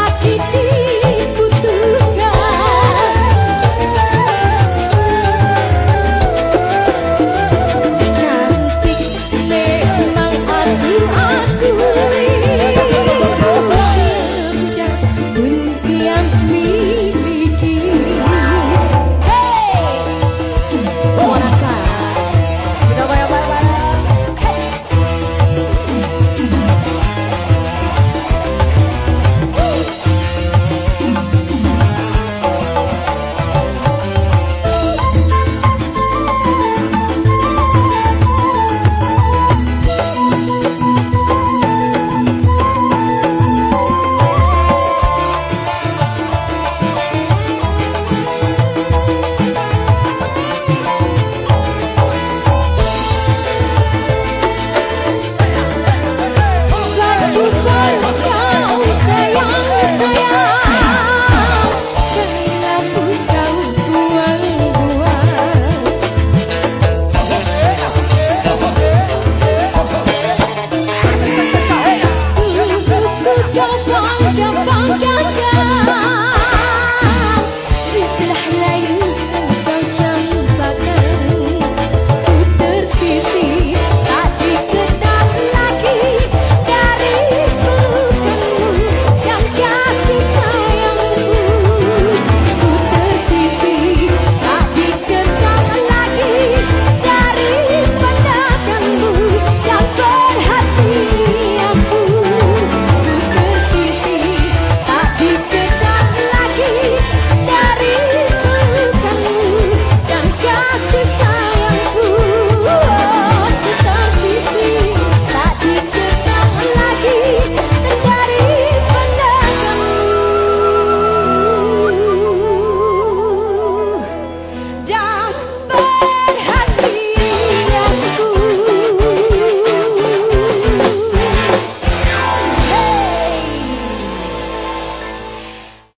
sakiti